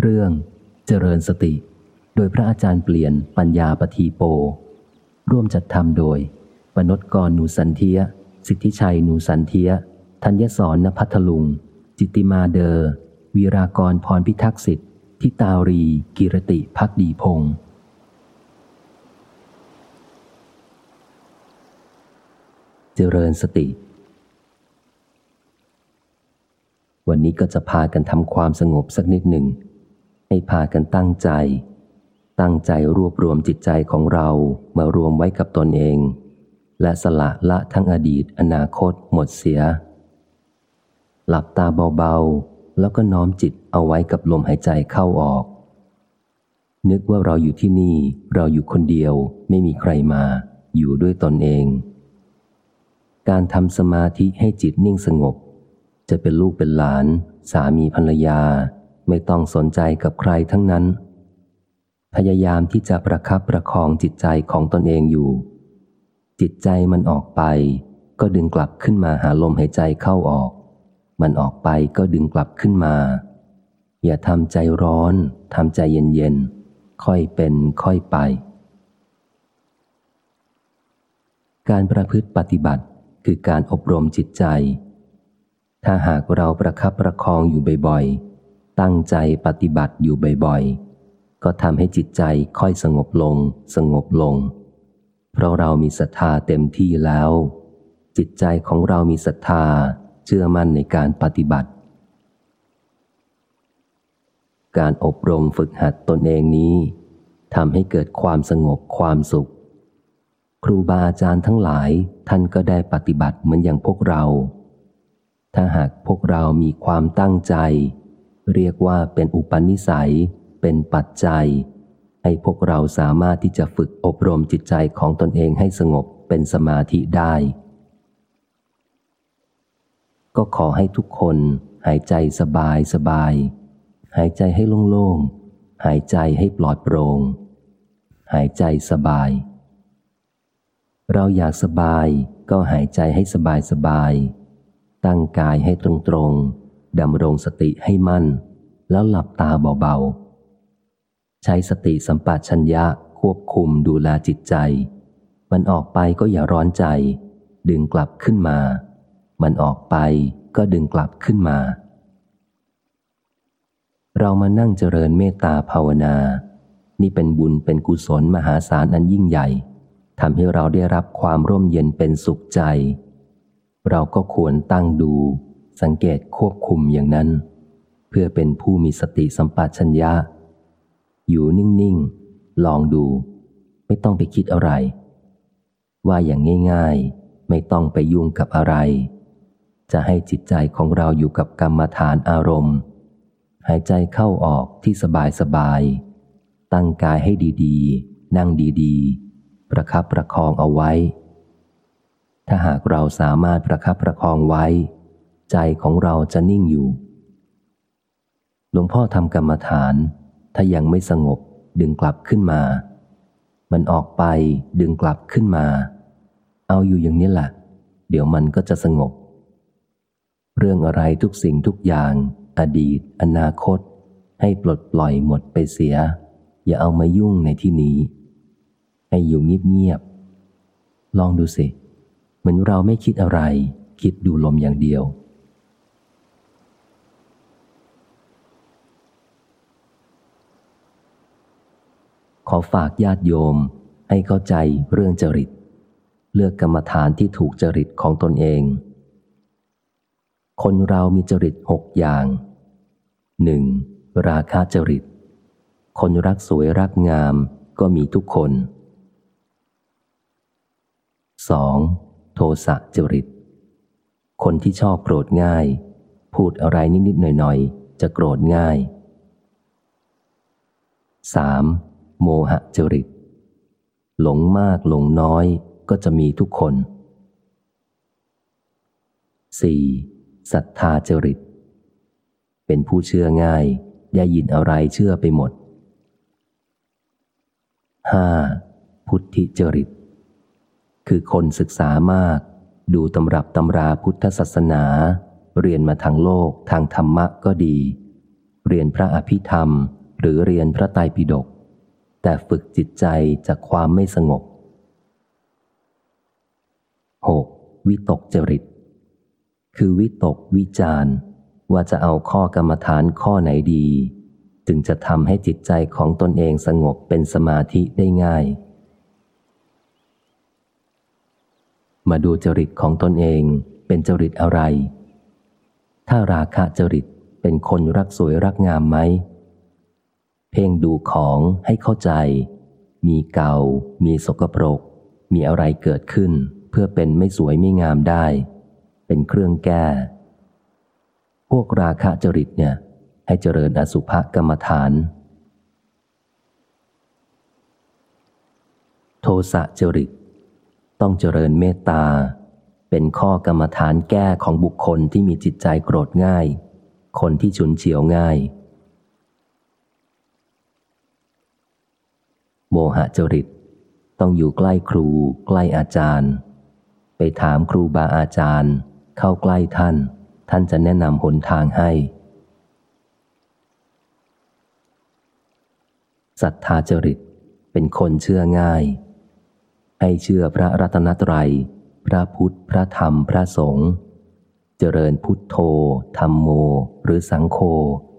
เรื่องเจริญสติ โดยพระอาจารย์เปลี่ยนปัญญาปทีโป ร่วมจัดทำโดย ปนดกรนูสันเทีย สิทธิชัยนูสันเทีย ธัญสอนนพัทลุง จิติมาเดอวีรากรพรพิทักษ์สิทธิ์ทิตารีกิรติพักดีพงศ์เจริญสติ วันนี้ก็จะพากันทำความสงบสักนิดหนึ่ง ให้พากันตั้งใจ ตั้งใจรวบรวมจิตใจของเรามารวมไว้กับตนเอง และสละละทั้งอดีตอนาคตหมดเสีย หลับตาเบาๆ แล้วก็น้อมจิตเอาไว้กับลมหายใจเข้าออก นึกว่าเราอยู่ที่นี่เราอยู่คนเดียวไม่มีใครมา อยู่ด้วยตนเอง การทำสมาธิให้จิตนิ่งสงบ จะเป็นลูกเป็นหลาน สามีภรรยา ไม่ต้องสนใจกับใครทั้งนั้น พยายามที่จะประคับประคองจิตใจของตนเองอยู่ จิตใจมันออกไป ก็ดึงกลับขึ้นมาหาลมหายใจเข้าออก มันออกไปก็ดึงกลับขึ้นมา อย่าทำใจร้อนทำใจเย็นๆค่อยเป็นค่อยไป การประพฤติปฏิบัติคือการอบรมจิตใจ ถ้าหากเราประคับประคองอยู่บ่อยๆ ตั้งใจปฏิบัติอยู่บ่อยๆ ก็ทำให้จิตใจค่อยสงบลง สงบลง เพราะเรามีศรัทธาเต็มที่แล้ว จิตใจของเรามีศรัทธาเชื่อมั่นในการปฏิบัติ การอบรมฝึกหัดตนเองนี้ทำให้เกิดความสงบความสุข ครูบาอาจารย์ทั้งหลายท่านก็ได้ปฏิบัติเหมือนอย่างพวกเรา ถ้าหากพวกเรามีความตั้งใจ เรียกว่าเป็นอุปนิสัย เป็นปัจจัย ให้พวกเราสามารถที่จะฝึกอบรมจิตใจของตนเองให้สงบเป็นสมาธิได้ ก็ขอให้ทุกคนหายใจสบายสบาย หายใจให้โล่งๆ หายใจให้ปลอดโปรง่ง หายใจสบาย เราอยากสบายก็หายใจให้สบายสบาย ตั้งกายให้ตรงตรง ดำรงสติให้มั่น แล้วหลับตาเบาๆ ใช้สติสัมปชัญญะควบคุมดูแลจิตใจ มันออกไปก็อย่าร้อนใจ ดึงกลับขึ้นมา มันออกไปก็ดึงกลับขึ้นมา เรามานั่งเจริญเมตตาภาวนา นี่เป็นบุญเป็นกุศลมหาศาลอันยิ่งใหญ่ทำให้เราได้รับความร่มเย็นเป็นสุขใจ เราก็ควรตั้งดู สังเกตควบคุมอย่างนั้น เพื่อเป็นผู้มีสติสัมปชัญญะ อยู่นิ่ง ๆ ลองดู ไม่ต้องไปคิดอะไร ว่าอย่างง่าย ๆ ไม่ต้องไปยุ่งกับอะไร จะให้จิตใจของเราอยู่กับกรรมฐานอารมณ์ หายใจเข้าออกที่สบาย ๆ ตั้งกายให้ดีๆ นั่งดีๆ ประคับประคองเอาไว้ ถ้าหากเราสามารถประคับประคองไว้ ใจของเราจะนิ่งอยู่ หลวงพ่อทำกรรมฐาน ถ้ายังไม่สงบดึงกลับขึ้นมา มันออกไปดึงกลับขึ้นมา เอาอยู่อย่างนี้แหละเดี๋ยวมันก็จะสงบ เรื่องอะไรทุกสิ่งทุกอย่าง อดีต อนาคต ให้ปลดปล่อยหมดไปเสีย อย่าเอามายุ่งในที่นี้ ให้อยู่เงียบๆลองดูสิ เหมือนเราไม่คิดอะไร คิดดูลมอย่างเดียว อฝากญาติโยมให้เข้าใจเรื่องจริต เลือกกรรมฐานที่ถูกจริตของตนเอง คนเรามีจริตหกอย่างหนึ่งราคาจริต คนรักสวยรักงามก็มีทุกคน 2. โทสะจริต คนที่ชอบโกรธง่าย พูดอะไรนิด ๆ หน่อย ๆ จะโกรธง่าย 3. โมหะจริต หลงมากหลงน้อยก็จะมีทุกคน 4. ศรัทธาจริต เป็นผู้เชื่อง่าย ได้ยินอะไรเชื่อไปหมด 5. พุทธิจริต คือคนศึกษามาก ดูตำรับตำราพุทธศาสนา เรียนมาทางโลกทางธรรมะก็ดี เรียนพระอภิธรรม หรือเรียนพระไตรปิฎก แต่ฝึกจิตใจจากความไม่สงบ 6. วิตกจริต คือวิตกวิจารว่าจะเอาข้อกรรมฐานข้อไหนดี จึงจะทำให้จิตใจของตนเองสงบเป็นสมาธิได้ง่าย มาดูจริตของตนเองเป็นจริตอะไร ถ้าราคะจริตเป็นคนรักสวยรักงามไหม เพ่งดูของให้เข้าใจ มีเก่า มีสกปรก มีอะไรเกิดขึ้น เพื่อเป็นไม่สวยไม่งามได้ เป็นเครื่องแก้ พวกราคะจริตเนี่ย ให้เจริญอสุภกรรมฐาน โทสะจริต ต้องเจริญเมตตา เป็นข้อกรรมฐานแก้ของบุคคลที่มีจิตใจโกรธง่าย คนที่ฉุนเฉียวง่าย โมหะจริต ต้องอยู่ใกล้ครู ใกล้อาจารย์ ไปถามครูบาอาจารย์ เข้าใกล้ท่าน ท่านจะแนะนำหนทางให้ศรัทธาจริตเป็นคนเชื่อง่าย ให้เชื่อพระรัตนตรัย พระพุทธ พระธรรม พระสงฆ์ เจริญพุทโธ ธรรมโม หรือสังโฆ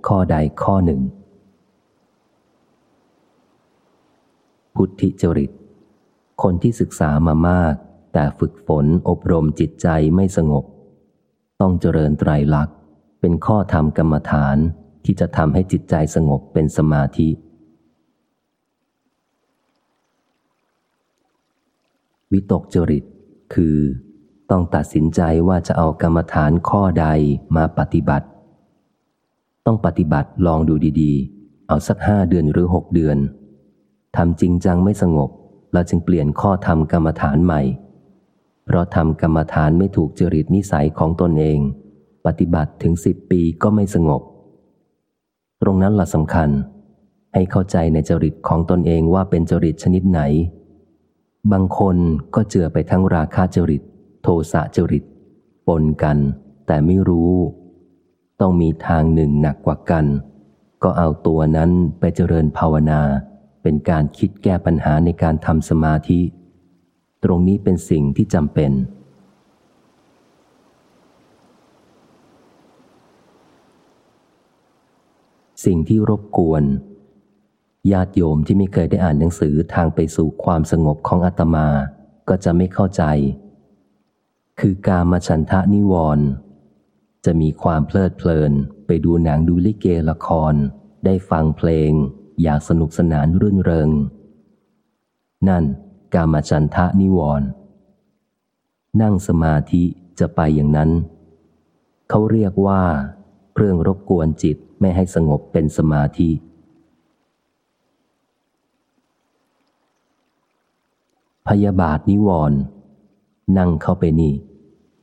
ข้อใดข้อหนึ่ง พุทธิจริต คนที่ศึกษามามาก แต่ฝึกฝนอบรมจิตใจไม่สงบ ต้องเจริญไตรลักษณ์ เป็นข้อธรรมกรรมฐานที่จะทำให้จิตใจสงบเป็นสมาธิ วิตกจริต คือ ต้องตัดสินใจว่าจะเอากรรมฐานข้อใดมาปฏิบัติ ต้องปฏิบัติลองดูดีๆ เอาสักห้าเดือนหรือหกเดือน ทำจริงจังไม่สงบ เราจึงเปลี่ยนข้อธรรมกรรมฐานใหม่ เพราะทำกรรมฐานไม่ถูกจริตนิสัยของตนเอง ปฏิบัติถึงสิบปีก็ไม่สงบ ตรงนั้นละสำคัญ ให้เข้าใจในจริตของตนเองว่าเป็นจริตชนิดไหน บางคนก็เจือไปทั้งราคาจริต โทสะจริต ปนกัน แต่ไม่รู้ ต้องมีทางหนึ่งหนักกว่ากัน ก็เอาตัวนั้นไปเจริญภาวนา เป็นการคิดแก้ปัญหาในการทำสมาธิ ตรงนี้เป็นสิ่งที่จำเป็น สิ่งที่รบกวน ญาติโยมที่ไม่เคยได้อ่านหนังสือทางไปสู่ความสงบของอาตมา ก็จะไม่เข้าใจ คือกามฉันทะนิวรณ์จะมีความเพลิดเพลินไปดูหนังดูลิเกละคร ได้ฟังเพลง อยากสนุกสนานรื่นเริง นั่นกามฉันทะนิวรณ์นั่งสมาธิจะไปอย่างนั้น เขาเรียกว่าเครื่องรบกวนจิตไม่ให้สงบเป็นสมาธิ พยาบาทนิวรณ์นั่งเข้าไปนี่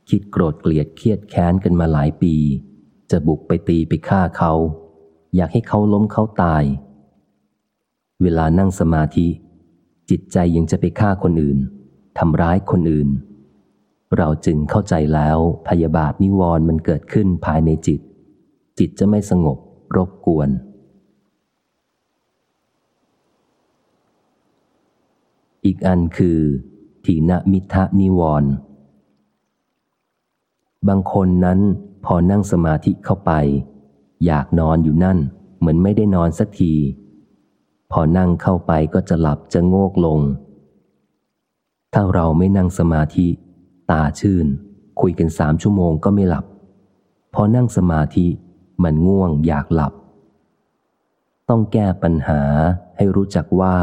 คิดโกรธเกลียดเครียดแค้นกันมาหลายปี จะบุกไปตีไปฆ่าเขา อยากให้เขาล้มเขาตาย เวลานั่งสมาธิ จิตใจยังจะไปฆ่าคนอื่นทำร้ายคนอื่น เราจึงเข้าใจแล้วพยาบาทนิวรณ์มันเกิดขึ้นภายในจิต จิตจะไม่สงบรบกวน อีกอันคือทีนมิทะนิวรณ์บางคนนั้นพอนั่งสมาธิเข้าไป อยากนอนอยู่นั่น เหมือนไม่ได้นอนสักที พอนั่งเข้าไปก็จะหลับจะโงกลง ถ้าเราไม่นั่งสมาธิ ตาชื่น คุยกันสามชั่วโมงก็ไม่หลับ พอนั่งสมาธิมันง่วงอยากหลับ ต้องแก้ปัญหาให้รู้จักว่า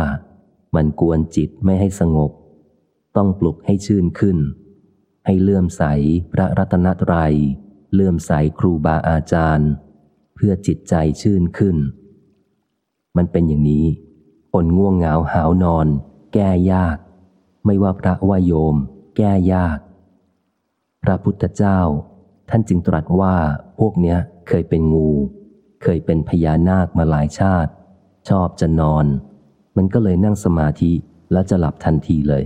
มันกวนจิตไม่ให้สงบ ต้องปลุกให้ชื่นขึ้น ให้เลื่อมใสพระรัตนตรยัย เลื่อมใสครูบาอาจารย์ เพื่อจิตใจชื่นขึ้น มันเป็นอย่างนี้คนง่วงเหงาหาวนอน แก้ยาก ไม่ว่าพระวายโยม แก้ยาก พระพุทธเจ้า ท่านจึงตรัสว่าพวกเนี้ยเคยเป็นงู เคยเป็นพญานาคมาหลายชาติ ชอบจะนอน มันก็เลยนั่งสมาธิแล้วจะหลับทันทีเลย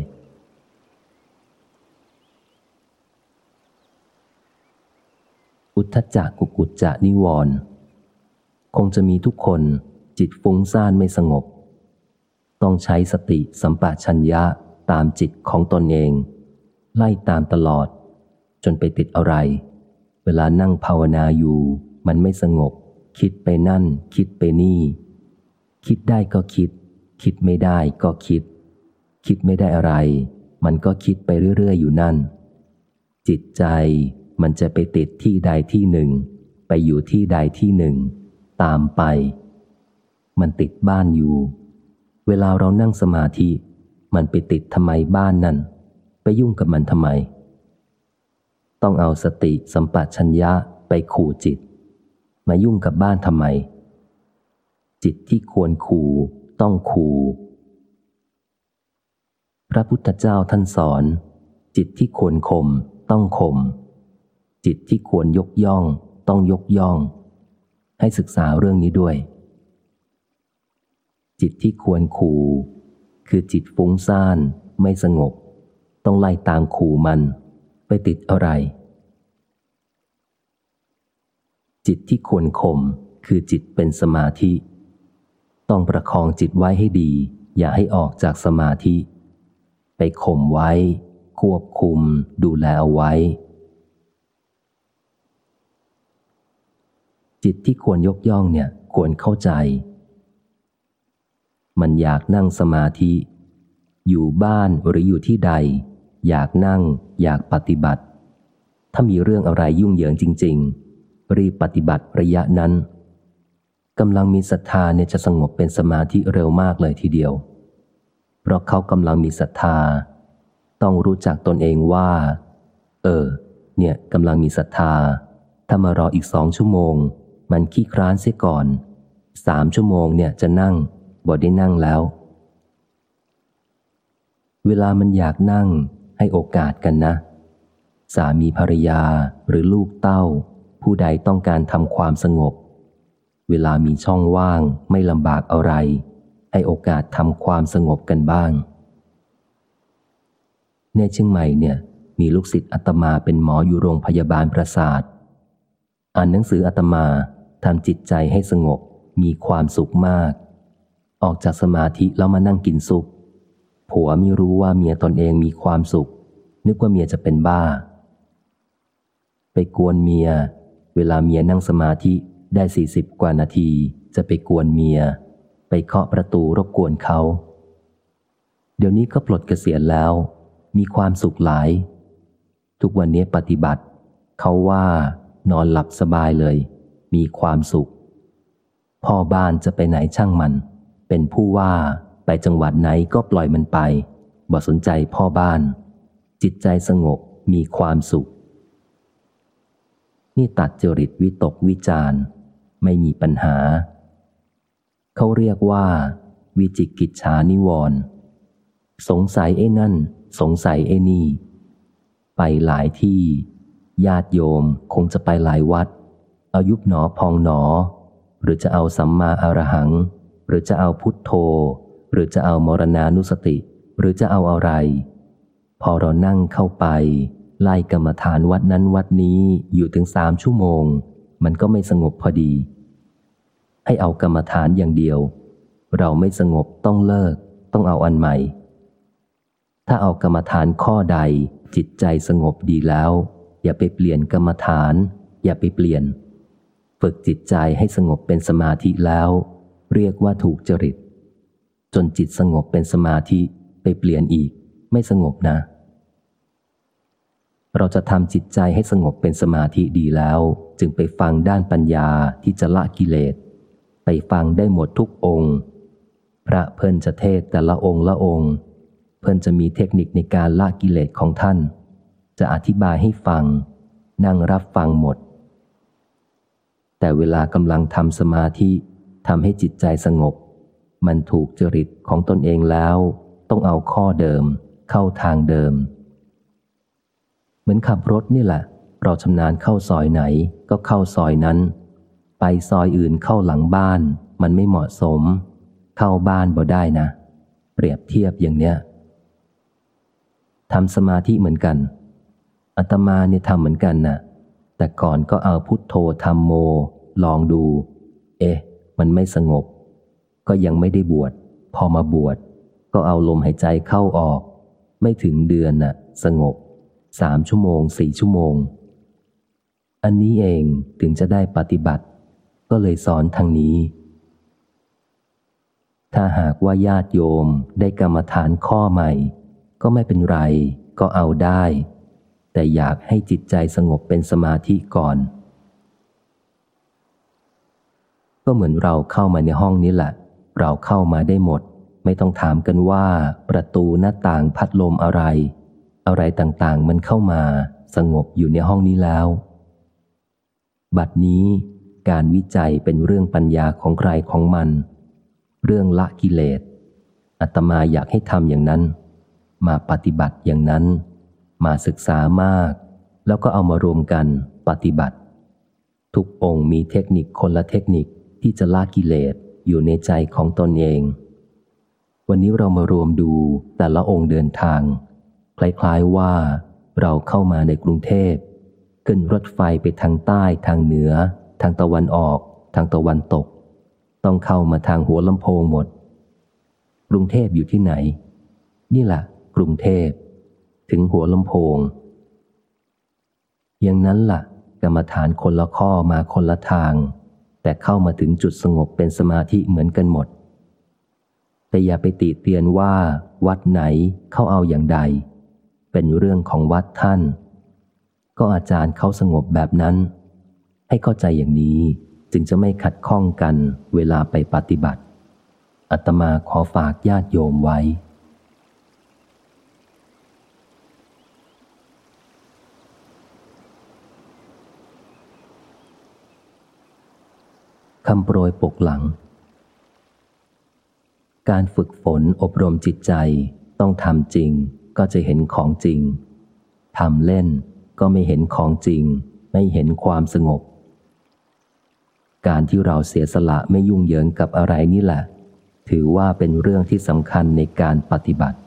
อุทธจักกุกุจจะนิวรณ์คงจะมีทุกคน จิตฟุ้งซ่านไม่สงบ ต้องใช้สติสัมปชัญญะตามจิตของตนเอง ไล่ตามตลอด จนไปติดอะไร เวลานั่งภาวนาอยู่ มันไม่สงบ คิดไปนั่น คิดไปนี่ คิดได้ก็คิด คิดไม่ได้ก็คิด คิดไม่ได้อะไร มันก็คิดไปเรื่อยๆอยู่นั่น จิตใจมันจะไปติดที่ใดที่หนึ่ง ไปอยู่ที่ใดที่หนึ่ง ตามไป มันติดบ้านอยู่ เวลาเรานั่งสมาธิ มันไปติดทำไมบ้านนั่น ไปยุ่งกับมันทำไม ต้องเอาสติสัมปชัญญะไปขู่จิต มายุ่งกับบ้านทำไม จิตที่ควรขู่ต้องขู่พระพุทธเจ้าท่านสอน จิตที่ควรข่มต้องข่มจิตที่ควรยกย่อง ต้องยกย่อง ให้ศึกษาเรื่องนี้ด้วย จิตที่ควรขู่ คือจิตฟุ้งซ่าน ไม่สงบ ต้องไล่ตามขู่มัน ไปติดอะไร จิตที่ควรข่มคือจิตเป็นสมาธิ ต้องประคองจิตไว้ให้ดี อย่าให้ออกจากสมาธิ ไปข่มไว้ ควบคุม ดูแลเอาไว้ จิตที่ควรยกย่องเนี่ยควรเข้าใจ มันอยากนั่งสมาธิ อยู่บ้านหรืออยู่ที่ใด อยากนั่ง อยากปฏิบัติ ถ้ามีเรื่องอะไรยุ่งเหยิงจริง ๆ รีบปฏิบัติระยะนั้นกำลังมีศรัทธาเนี่ยจะสงบเป็นสมาธิเร็วมากเลยทีเดียว เพราะเขากำลังมีศรัทธา ต้องรู้จักตนเองว่า เออ เนี่ยกำลังมีศรัทธา ถ้ามารออีกสองชั่วโมง มันขี้คร้านเสียก่อนสามชั่วโมงเนี่ยจะนั่ง บ่ได้นั่งแล้ว เวลามันอยากนั่งให้โอกาสกันนะ สามีภรรยาหรือลูกเต้า ผู้ใดต้องการทำความสงบ เวลามีช่องว่างไม่ลำบากอะไร ให้โอกาสทำความสงบกันบ้าง ในเชียงใหม่เนี่ย มีลูกศิษย์อาตมาเป็นหมออยู่โรงพยาบาลประสาท อ่านหนังสืออาตมาทำจิตใจให้สงบมีความสุขมาก ออกจากสมาธิแล้วมานั่งกินซุป ผัวไม่รู้ว่าเมียตนเองมีความสุข นึกว่าเมียจะเป็นบ้า ไปกวนเมีย เวลาเมียนั่งสมาธิได้สี่สิบกว่านาที จะไปกวนเมีย ไปเคาะประตูรบกวนเขา เดี๋ยวนี้ก็ปลดเกษียณแล้ว มีความสุขหลาย ทุกวันนี้ปฏิบัติ เขาว่านอนหลับสบายเลย มีความสุข พ่อบ้านจะไปไหนช่างมัน เป็นผู้ว่าไปจังหวัดไหนก็ปล่อยมันไป บ่สนใจพ่อบ้าน จิตใจสงบมีความสุข นี่ตัดจริตวิตกวิจารไม่มีปัญหา เขาเรียกว่า วิจิกิจฉานิวรณ์สงสัยไอ้นั่น สงสัยไอ้นี่ ไปหลายที่ ญาติโยมคงจะไปหลายวัด เอายุบหนอพองหนอ หรือจะเอาสัมมาอารหัง หรือจะเอาพุทโธ หรือจะเอามรณานุสติ หรือจะเอาอะไร พอเรานั่งเข้าไป ไล่กรรมฐานวัดนั้นวัดนี้อยู่ถึงสามชั่วโมง มันก็ไม่สงบพอดี ให้เอากรรมฐานอย่างเดียว เราไม่สงบต้องเลิก ต้องเอาอันใหม่ ถ้าเอากรรมฐานข้อใดจิตใจสงบดีแล้ว อย่าไปเปลี่ยนกรรมฐาน อย่าไปเปลี่ยน ฝึกจิตใจให้สงบเป็นสมาธิแล้ว เรียกว่าถูกจริต จนจิตสงบเป็นสมาธิไปเปลี่ยนอีก ไม่สงบนะ เราจะทำจิตใจให้สงบเป็นสมาธิดีแล้ว จึงไปฟังด้านปัญญาที่จะละกิเลส ไปฟังได้หมดทุกองค์ พระเพิ่นจะเทศแต่ละองค์ละองค์ เพิ่นจะมีเทคนิคในการละกิเลสของท่าน จะอธิบายให้ฟัง นั่งรับฟังหมด แต่เวลากำลังทำสมาธิ ทำให้จิตใจสงบ มันถูกจริตของตนเองแล้ว ต้องเอาข้อเดิม เข้าทางเดิม เหมือนขับรถนี่แหละ เราชำนาญเข้าซอยไหนก็เข้าซอยนั้น ไปซอยอื่นเข้าหลังบ้าน มันไม่เหมาะสม เข้าบ้านบ่ได้นะ เปรียบเทียบอย่างเนี้ยทำสมาธิเหมือนกันอาตมาเนี่ยทำเหมือนกันนะ่ะแต่ก่อนก็เอาพุทโธธรรมโม ลองดู เอเอ๊ะ มันไม่สงบ ก็ยังไม่ได้บวช พอมาบวช ก็เอาลมหายใจเข้าออก ไม่ถึงเดือนน่ะ สงบสามชั่วโมงสี่ชั่วโมง อันนี้เองถึงจะได้ปฏิบัติ ก็เลยสอนทางนี้ ถ้าหากว่าญาติโยมได้กรรมฐานข้อใหม่ ก็ไม่เป็นไร ก็เอาได้ แต่อยากให้จิตใจสงบเป็นสมาธิก่อน ก็เหมือนเราเข้ามาในห้องนี้แหละ เราเข้ามาได้หมด ไม่ต้องถามกันว่า ประตูหน้าต่างพัดลมอะไร อะไรต่างๆมันเข้ามาสงบอยู่ในห้องนี้แล้ว บัดนี้การวิจัยเป็นเรื่องปัญญาของใครของมัน เรื่องละกิเลสอาตมาอยากให้ทำอย่างนั้น มาปฏิบัติอย่างนั้น มาศึกษามาก แล้วก็เอามารวมกันปฏิบัติ ทุกองค์มีเทคนิคคนละเทคนิค ที่จะละกิเลสอยู่ในใจของตนเอง วันนี้เรามารวมดูแต่ละองค์เดินทาง คล้ายๆว่าเราเข้ามาในกรุงเทพขึ้นรถไฟไปทางใต้ทางเหนือ ทางตะวันออก ทางตะวันตก ต้องเข้ามาทางหัวลำโพงหมด กรุงเทพอยู่ที่ไหน นี่แหละกรุงเทพ ถึงหัวลำโพง อย่างนั้นละ่ะ กรรมฐานคนละข้อมาคนละทาง แต่เข้ามาถึงจุดสงบเป็นสมาธิเหมือนกันหมด แต่อย่าไปติเตียนว่า วัดไหนเข้าเอาอย่างใด เป็นเรื่องของวัดท่าน ก็อาจารย์เขาสงบแบบนั้น ให้เข้าใจอย่างนี้จึงจะไม่ขัดข้องกันเวลาไปปฏิบัติ อัตมาขอฝากญาติโยมไว้ คำโปรยปกหลัง การฝึกฝนอบรมจิตใจต้องทำจริงก็จะเห็นของจริงทำเล่นก็ไม่เห็นของจริง ไม่เห็นความสงบ การที่เราเสียสละไม่ยุ่งเหยิงกับอะไรนี่แหละ ถือว่าเป็นเรื่องที่สำคัญในการปฏิบัติ